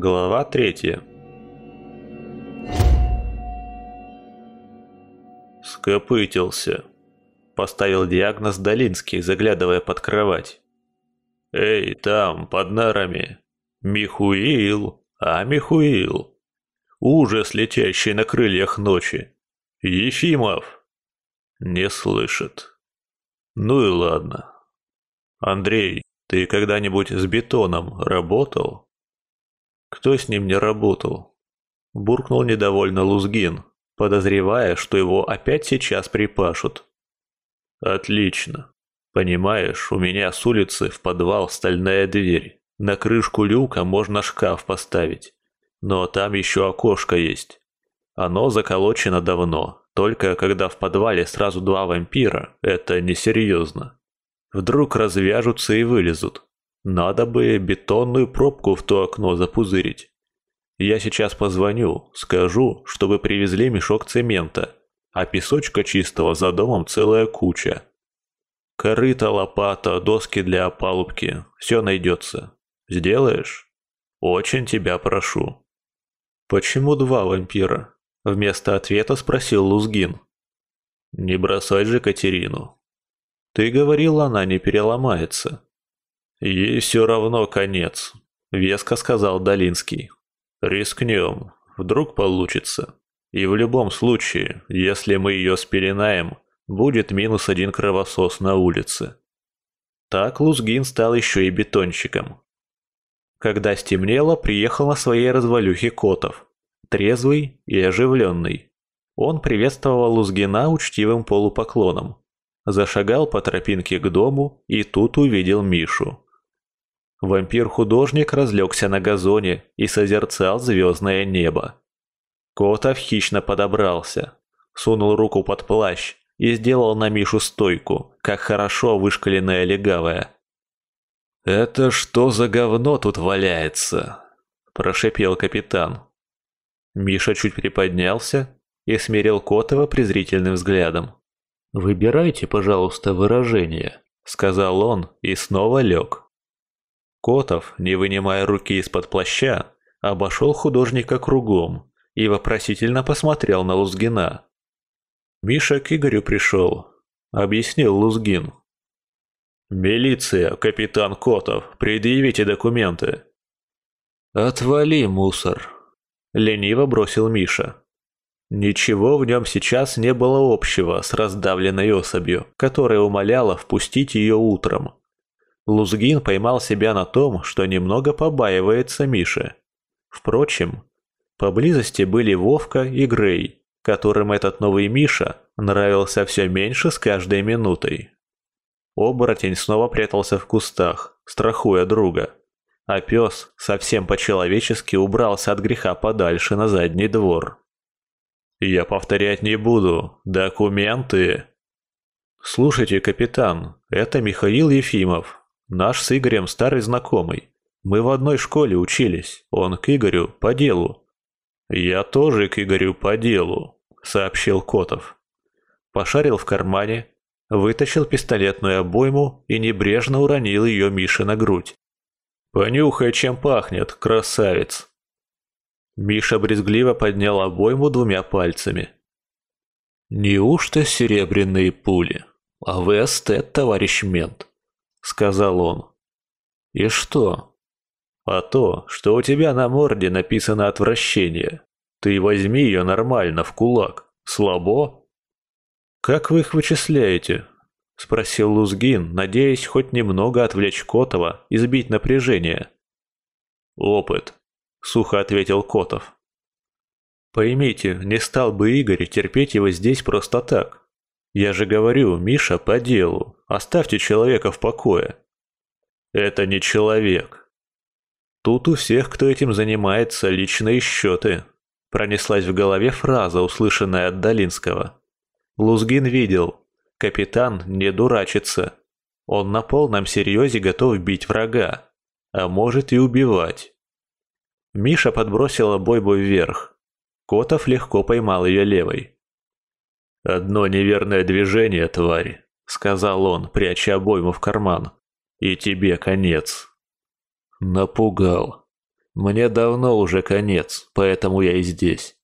Глава третья. Скопытился. Поставил диагноз Долинский, заглядывая под кровать. «Эй, там, под нарами! Михуил! А, Михуил! Ужас, летящий на крыльях ночи! Ефимов!» Не слышит. Ну и ладно. Андрей, ты когда-нибудь с бетоном работал? Кто с ним не работал? Буркнул недовольно Лузгин, подозревая, что его опять сейчас припашут. Отлично. Понимаешь, у меня с улицы в подвал стальная дверь. На крышку люка можно шкаф поставить. Но там еще окошко есть. Оно заколочено давно, только когда в подвале сразу два вампира, это несерьезно. Вдруг развяжутся и вылезут. Надо бы бетонную пробку в то окно запузырить. Я сейчас позвоню, скажу, чтобы привезли мешок цемента, а песочка чистого за домом целая куча. Корыто, лопата, доски для опалубки, все найдется. Сделаешь? Очень тебя прошу. Почему два вампира? Вместо ответа спросил Лузгин. «Не бросай же Катерину. Ты говорил, она не переломается». «Ей все равно конец», — веско сказал Долинский. «Рискнем. Вдруг получится. И в любом случае, если мы ее спеленаем, будет минус один кровосос на улице». Так Лузгин стал еще и бетонщиком. Когда стемнело, приехал на своей развалюхе Котов трезвый и оживленный. Он приветствовал Лузгина учтивым полупоклоном. Зашагал по тропинке к дому и тут увидел Мишу. Вампир-художник разлегся на газоне и созерцал звездное небо. Котов хищно подобрался, сунул руку под плащ и сделал на Мишу стойку, как хорошо вышкаленная легавая. «Это что за говно тут валяется?» – прошипел капитан. Миша чуть приподнялся и смерил Котова презрительным взглядом. «Выбирайте, пожалуйста, выражение», — сказал он и снова лег. Котов, не вынимая руки из-под плаща, обошел художника кругом и вопросительно посмотрел на Лузгина. «Миша к Игорю пришел», — объяснил Лузгин. «Милиция, капитан Котов, предъявите документы». «Отвали, мусор», лениво бросил Миша. Ничего в нем сейчас не было общего с раздавленной особью, которая умоляла впустить ее утром. Лузгин поймал себя на том, что немного побаивается Миши. Впрочем, поблизости были Вовка и Грей, которым этот новый Миша нравился все меньше с каждой минутой. Оборотень снова прятался в кустах, страхуя друга а пес совсем по-человечески убрался от греха подальше на задний двор. «Я повторять не буду. Документы!» «Слушайте, капитан, это Михаил Ефимов, наш с Игорем старый знакомый. Мы в одной школе учились, он к Игорю по делу». «Я тоже к Игорю по делу», — сообщил Котов. Пошарил в кармане, вытащил пистолетную обойму и небрежно уронил ее Мише на грудь. «Понюхай, чем пахнет, красавец!» Миша брезгливо поднял обойму двумя пальцами. «Неужто серебряные пули? А вы эстет, товарищ мент», — сказал он. «И что?» «А то, что у тебя на морде написано отвращение. Ты возьми ее нормально, в кулак. Слабо?» «Как вы их вычисляете?» — спросил Лузгин, надеясь хоть немного отвлечь Котова и сбить напряжение. «Опыт», — сухо ответил Котов. «Поймите, не стал бы Игорь терпеть его здесь просто так. Я же говорю, Миша, по делу. Оставьте человека в покое». «Это не человек». «Тут у всех, кто этим занимается, личные счеты», — пронеслась в голове фраза, услышанная от Долинского. Лузгин видел, Капитан не дурачится. Он на полном серьезе готов бить врага, а может и убивать. Миша подбросила обойму вверх. Котов легко поймал ее левой. «Одно неверное движение, тварь», — сказал он, пряча обойму в карман. «И тебе конец». Напугал. Мне давно уже конец, поэтому я и здесь.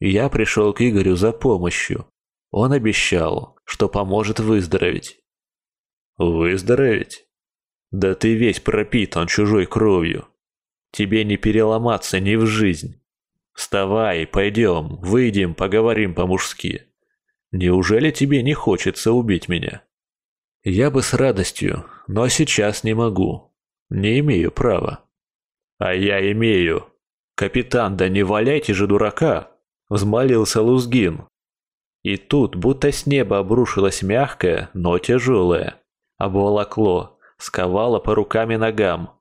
Я пришел к Игорю за помощью. Он обещал, что поможет выздороветь. Выздороветь? Да ты весь пропитан чужой кровью. Тебе не переломаться ни в жизнь. Вставай, пойдем, выйдем, поговорим по-мужски. Неужели тебе не хочется убить меня? Я бы с радостью, но сейчас не могу. Не имею права. А я имею. Капитан, да не валяйте же дурака, взмолился Лузгин. И тут будто с неба обрушилось мягкое, но тяжелое. Обволокло, сковало по рукам и ногам.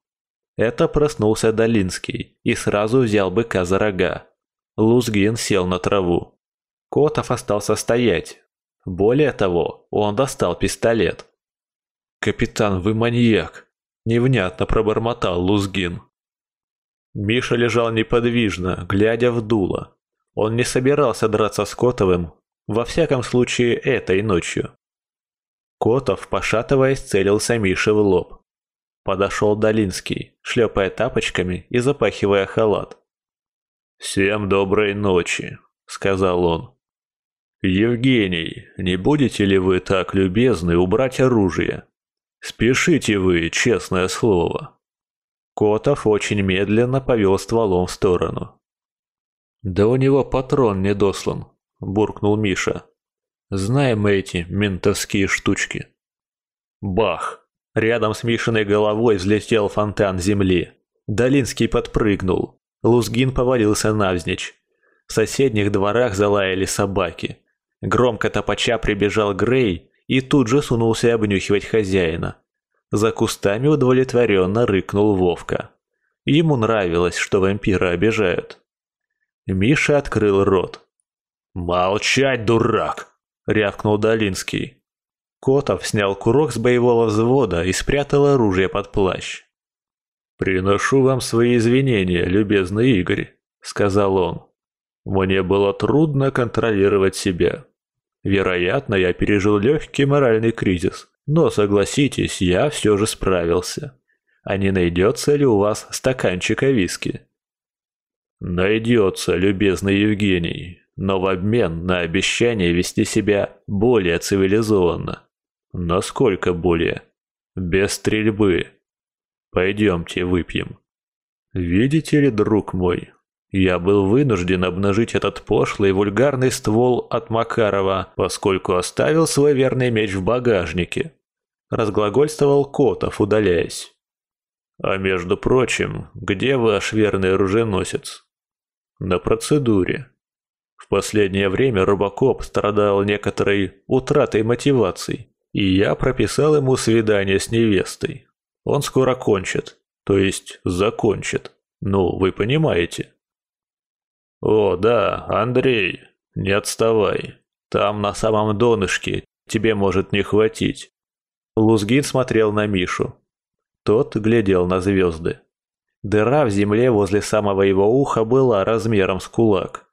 Это проснулся Долинский и сразу взял быка за рога. Лузгин сел на траву. Котов остался стоять. Более того, он достал пистолет. «Капитан, вы маньяк!» – невнятно пробормотал Лузгин. Миша лежал неподвижно, глядя в дуло. Он не собирался драться с Котовым, во всяком случае этой ночью. Котов, пошатываясь, целился Мише в лоб. Подошел Долинский, шлепая тапочками и запахивая халат. «Всем доброй ночи», — сказал он. «Евгений, не будете ли вы так любезны убрать оружие? Спешите вы, честное слово». Котов очень медленно повел стволом в сторону. «Да у него патрон не дослан», – буркнул Миша. «Знаем мы эти ментовские штучки». Бах! Рядом с Мишиной головой взлетел фонтан земли. Долинский подпрыгнул. Лузгин повалился навзничь. В соседних дворах залаяли собаки. Громко топача прибежал Грей и тут же сунулся обнюхивать хозяина. За кустами удовлетворенно рыкнул Вовка. Ему нравилось, что вампира обижают. Миша открыл рот. «Молчать, дурак!» — рявкнул Долинский. Котов снял курок с боевого взвода и спрятал оружие под плащ. «Приношу вам свои извинения, любезный Игорь», — сказал он. «Мне было трудно контролировать себя. Вероятно, я пережил легкий моральный кризис, но согласитесь, я все же справился. А не найдется ли у вас стаканчика виски? Найдется, любезный Евгений, но в обмен на обещание вести себя более цивилизованно. Насколько более? Без стрельбы. Пойдемте выпьем. Видите ли, друг мой, я был вынужден обнажить этот пошлый вульгарный ствол от Макарова, поскольку оставил свой верный меч в багажнике. Разглагольствовал Котов, удаляясь. А между прочим, где ваш верный оруженосец? На процедуре. В последнее время Рубакоп страдал некоторой утратой мотиваций, и я прописал ему свидание с невестой. Он скоро кончит, то есть закончит. Ну, вы понимаете. «О, да, Андрей, не отставай. Там на самом донышке тебе может не хватить». Лузгин смотрел на Мишу. Тот глядел на звезды. Дыра в земле возле самого его уха была размером с кулак.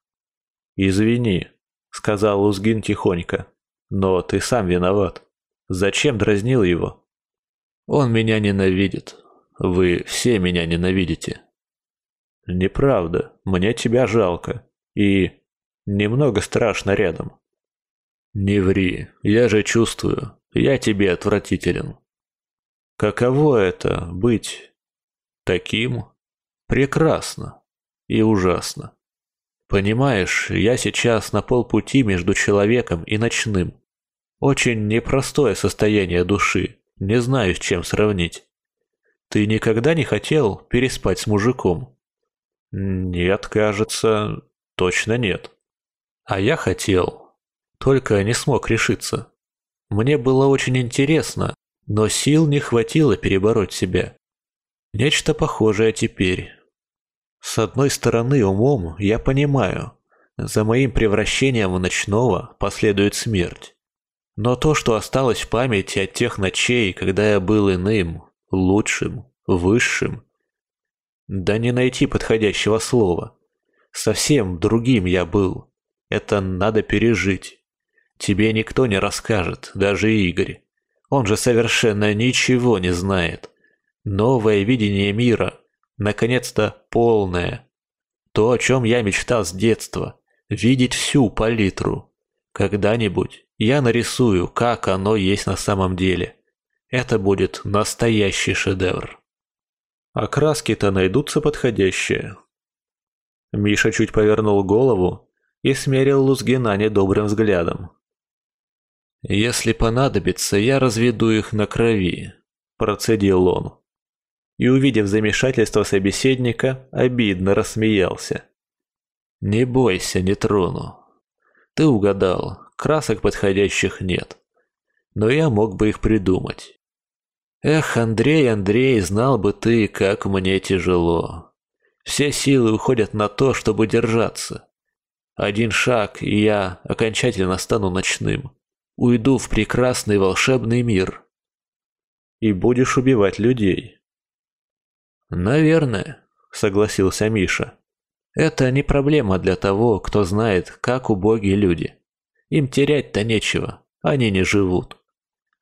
«Извини», — сказал Лузгин тихонько, — «но ты сам виноват. Зачем дразнил его?» «Он меня ненавидит. Вы все меня ненавидите». Неправда, мне тебя жалко. И немного страшно рядом. Не ври, я же чувствую, я тебе отвратителен. Каково это быть таким? Прекрасно и ужасно. Понимаешь, я сейчас на полпути между человеком и ночным. Очень непростое состояние души, не знаю, с чем сравнить. Ты никогда не хотел переспать с мужиком? Нет, кажется, точно нет. А я хотел, только не смог решиться. Мне было очень интересно, но сил не хватило перебороть себя. Нечто похожее теперь. С одной стороны, умом я понимаю, за моим превращением в ночного последует смерть. Но то, что осталось в памяти от тех ночей, когда я был иным, лучшим, высшим, да не найти подходящего слова. Совсем другим я был. Это надо пережить. Тебе никто не расскажет, даже Игорь. Он же совершенно ничего не знает. Новое видение мира. Наконец-то полное. То, о чем я мечтал с детства. Видеть всю палитру. Когда-нибудь я нарисую, как оно есть на самом деле. Это будет настоящий шедевр. А краски-то найдутся подходящие. Миша чуть повернул голову и смерил Лузгина недобрым взглядом. «Если понадобится, я разведу их на крови», – процедил он. И, увидев замешательство собеседника, обидно рассмеялся. «Не бойся, не трону. Ты угадал, красок подходящих нет. Но я мог бы их придумать. Эх, Андрей, Андрей, знал бы ты, как мне тяжело. Все силы уходят на то, чтобы держаться. Один шаг, и я окончательно стану ночным. Уйду в прекрасный волшебный мир. И будешь убивать людей. Наверное, согласился Миша. Это не проблема для того, кто знает, как убогие люди. Им терять-то нечего, они не живут.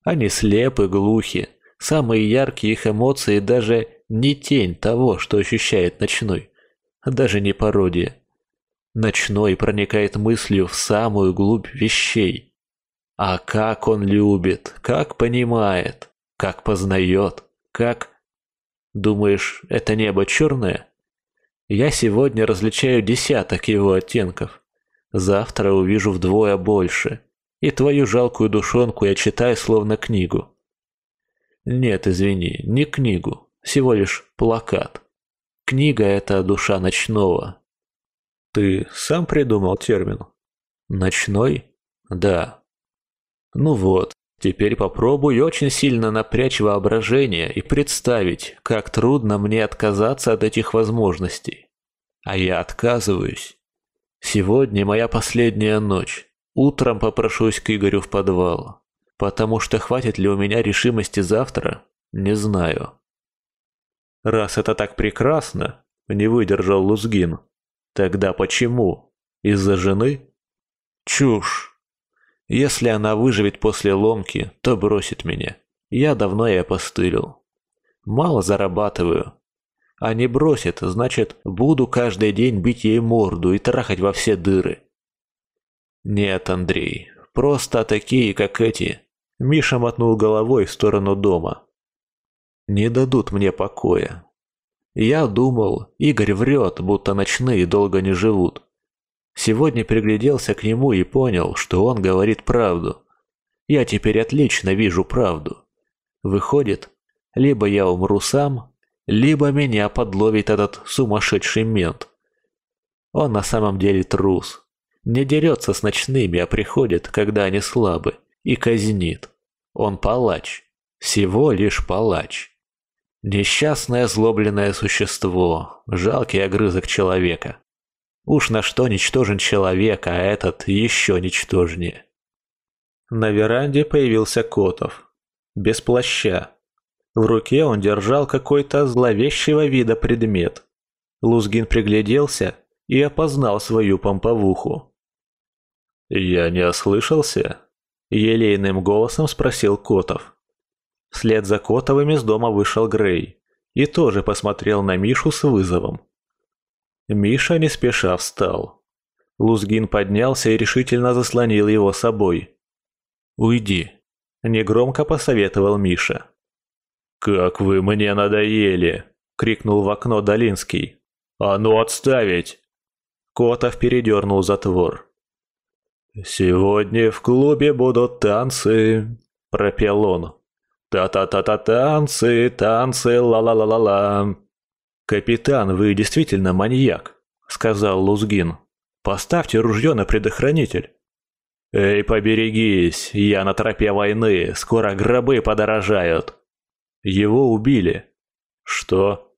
Они слепы, глухи, самые яркие их эмоции даже не тень того, что ощущает ночной, даже не пародия. Ночной проникает мыслью в самую глубь вещей. А как он любит, как понимает, как познает, как... Думаешь, это небо черное? Я сегодня различаю десяток его оттенков. Завтра увижу вдвое больше. И твою жалкую душонку я читаю словно книгу. Нет, извини, не книгу, всего лишь плакат. Книга — это душа ночного. Ты сам придумал термин? Ночной? Да. Ну вот, теперь попробуй очень сильно напрячь воображение и представить, как трудно мне отказаться от этих возможностей. А я отказываюсь. Сегодня моя последняя ночь. Утром попрошусь к Игорю в подвал. Потому что хватит ли у меня решимости завтра, не знаю. Раз это так прекрасно, не выдержал Лузгин. Тогда почему? Из-за жены? Чушь. Если она выживет после ломки, то бросит меня. Я давно ей опостылил. Мало зарабатываю. А не бросит, значит, буду каждый день бить ей морду и трахать во все дыры. Нет, Андрей, просто такие, как эти, Миша мотнул головой в сторону дома. «Не дадут мне покоя. Я думал, Игорь врет, будто ночные долго не живут. Сегодня пригляделся к нему и понял, что он говорит правду. Я теперь отлично вижу правду. Выходит, либо я умру сам, либо меня подловит этот сумасшедший мент. Он на самом деле трус. Не дерется с ночными, а приходит, когда они слабы и казнит. Он палач. Всего лишь палач. Несчастное злобленное существо, жалкий огрызок человека. Уж на что ничтожен человек, а этот еще ничтожнее. На веранде появился Котов. Без плаща. В руке он держал какой-то зловещего вида предмет. Лузгин пригляделся и опознал свою помповуху. «Я не ослышался?» Елейным голосом спросил Котов. Вслед за Котовым из дома вышел Грей и тоже посмотрел на Мишу с вызовом. Миша не спеша встал. Лузгин поднялся и решительно заслонил его собой. «Уйди», — негромко посоветовал Миша. «Как вы мне надоели!» — крикнул в окно Долинский. «А ну отставить!» Котов передернул затвор. «Сегодня в клубе будут танцы», — пропел он. «Та-та-та-та танцы, танцы, ла-ла-ла-ла-ла». «Капитан, вы действительно маньяк», — сказал Лузгин. «Поставьте ружье на предохранитель». «Эй, поберегись, я на тропе войны, скоро гробы подорожают». Его убили. Что?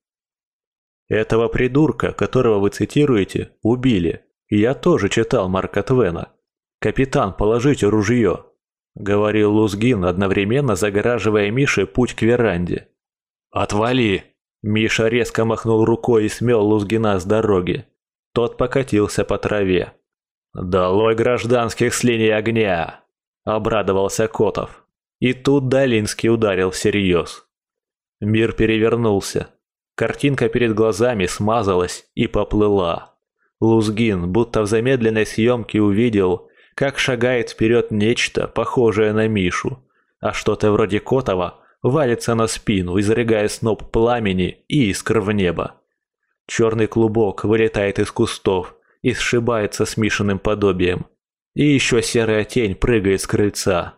Этого придурка, которого вы цитируете, убили. Я тоже читал Марка Твена. «Капитан, положите ружье», — говорил Лузгин, одновременно загораживая Мише путь к веранде. «Отвали!» Миша резко махнул рукой и смел Лузгина с дороги. Тот покатился по траве. «Долой гражданских с линии огня!» — обрадовался Котов. И тут Долинский ударил всерьез. Мир перевернулся. Картинка перед глазами смазалась и поплыла. Лузгин, будто в замедленной съемке увидел, как шагает вперед нечто, похожее на Мишу, а что-то вроде Котова валится на спину, изрыгая сноп пламени и искр в небо. Черный клубок вылетает из кустов и сшибается с Мишиным подобием. И еще серая тень прыгает с крыльца.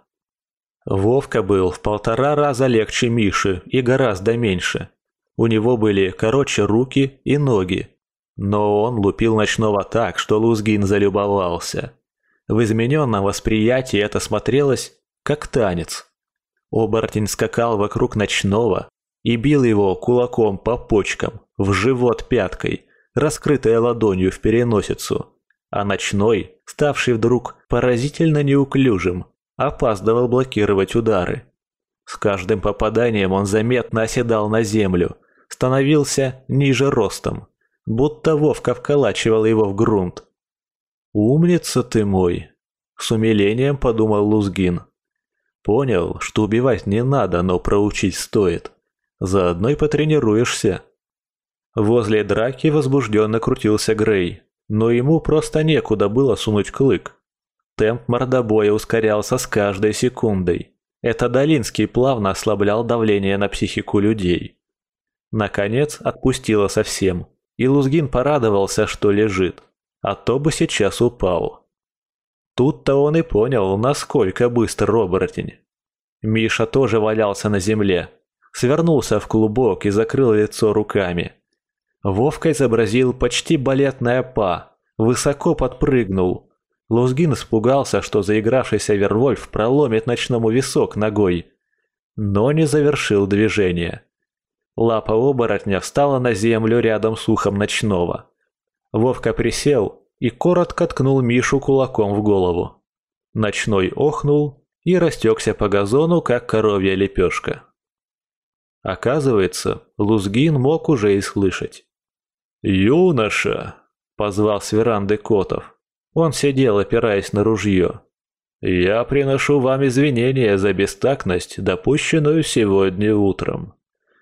Вовка был в полтора раза легче Миши и гораздо меньше. У него были короче руки и ноги. Но он лупил ночного так, что Лузгин залюбовался. В измененном восприятии это смотрелось как танец. Оборотень скакал вокруг ночного и бил его кулаком по почкам, в живот пяткой, раскрытой ладонью в переносицу. А ночной, ставший вдруг поразительно неуклюжим, опаздывал блокировать удары. С каждым попаданием он заметно оседал на землю, становился ниже ростом, будто Вовка вколачивал его в грунт. «Умница ты мой!» — с умилением подумал Лузгин. Понял, что убивать не надо, но проучить стоит. Заодно и потренируешься. Возле драки возбужденно крутился Грей, но ему просто некуда было сунуть клык. Темп мордобоя ускорялся с каждой секундой. Это Долинский плавно ослаблял давление на психику людей. Наконец отпустило совсем, и Лузгин порадовался, что лежит, а то бы сейчас упал. Тут-то он и понял, насколько быстр оборотень. Миша тоже валялся на земле, свернулся в клубок и закрыл лицо руками. Вовка изобразил почти балетное па, высоко подпрыгнул. Лузгин испугался, что заигравшийся Вервольф проломит ночному висок ногой, но не завершил движение. Лапа оборотня встала на землю рядом с ухом ночного. Вовка присел и коротко ткнул Мишу кулаком в голову. Ночной охнул и растекся по газону, как коровья лепешка. Оказывается, Лузгин мог уже и слышать. «Юноша!» — позвал с веранды Котов. Он сидел, опираясь на ружье. «Я приношу вам извинения за бестактность, допущенную сегодня утром.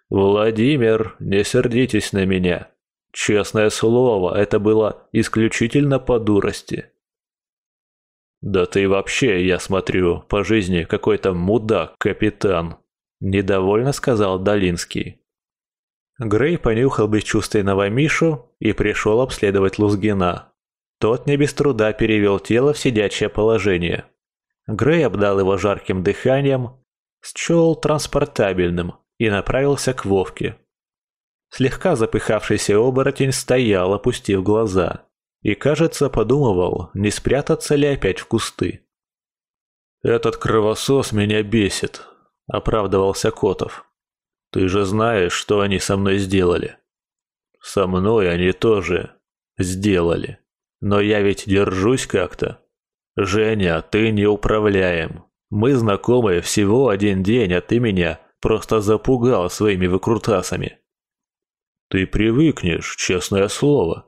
Владимир, не сердитесь на меня. Честное слово, это было исключительно по дурости. Да ты вообще, я смотрю, по жизни какой-то мудак, капитан. Недовольно сказал Долинский. Грей понюхал бесчувственного Мишу и пришел обследовать Лузгина. Тот не без труда перевел тело в сидячее положение. Грей обдал его жарким дыханием, счел транспортабельным и направился к Вовке. Слегка запыхавшийся оборотень стоял, опустив глаза, и, кажется, подумывал, не спрятаться ли опять в кусты. «Этот кровосос меня бесит», — оправдывался Котов. «Ты же знаешь, что они со мной сделали». «Со мной они тоже сделали. Но я ведь держусь как-то. Женя, ты не управляем. Мы знакомы всего один день, а ты меня просто запугал своими выкрутасами». Ты привыкнешь, честное слово.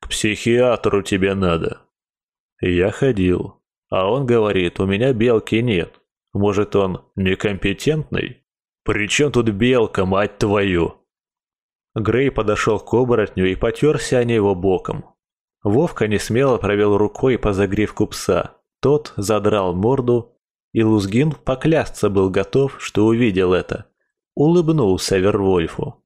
К психиатру тебе надо. Я ходил, а он говорит, у меня белки нет. Может, он некомпетентный? При чем тут белка, мать твою? Грей подошел к оборотню и потерся о него боком. Вовка несмело провел рукой по загривку пса. Тот задрал морду, и Лузгин поклясться был готов, что увидел это. Улыбнулся Вервольфу.